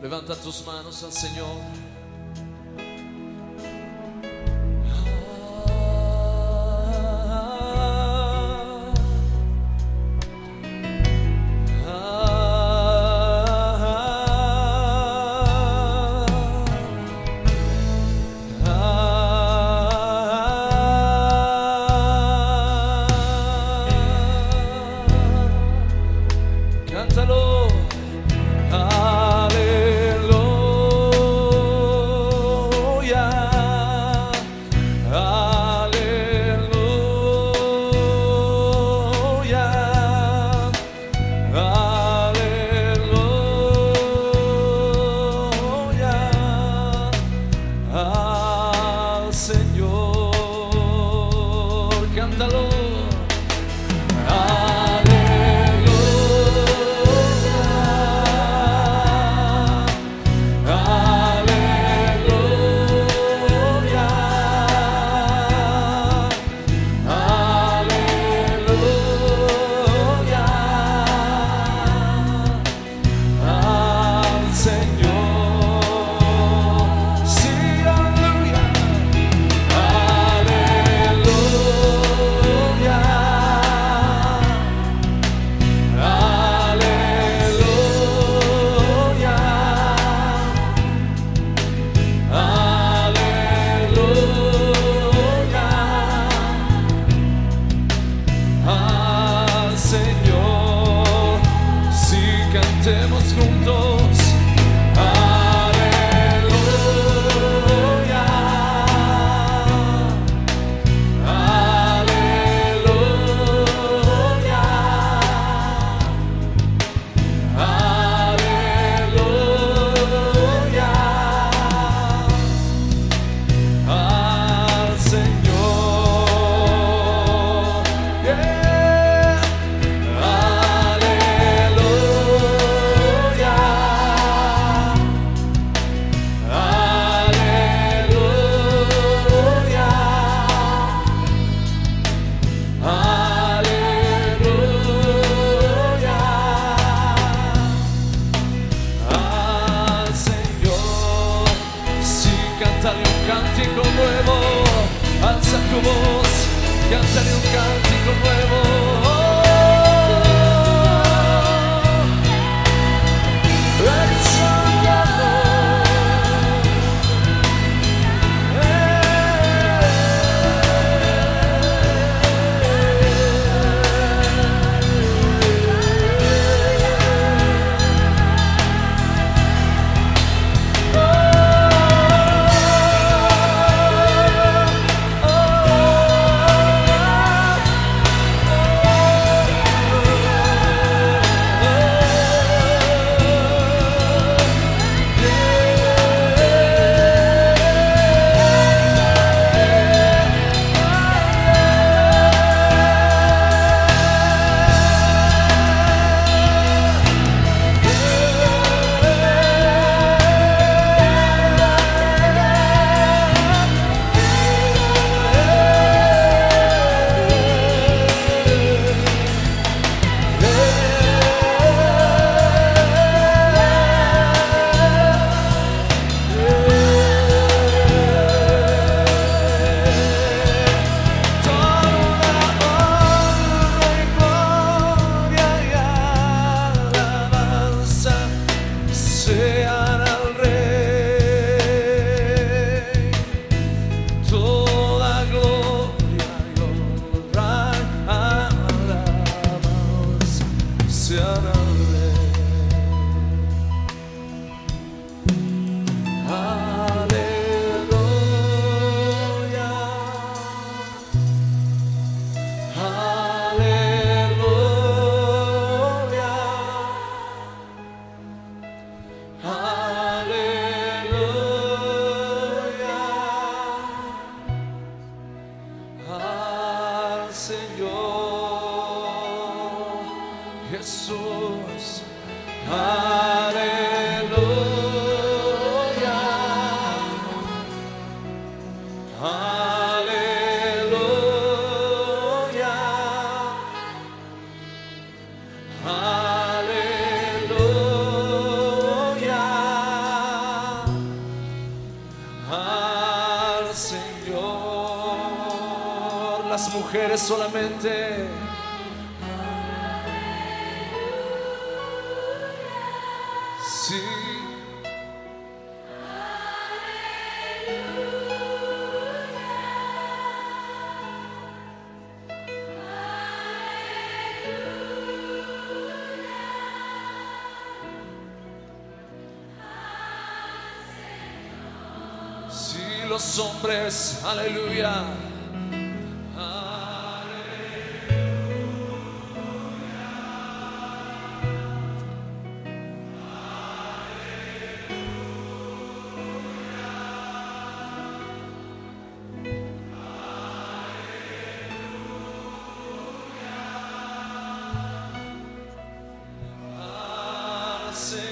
Levanta tus manos al Señor. cántico nuevo, alza tu voz, cantaré un cántico nuevo. Señor. Las mujeres solamente los hombres, aleluya. al Señor,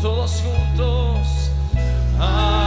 todos juntos. Ah.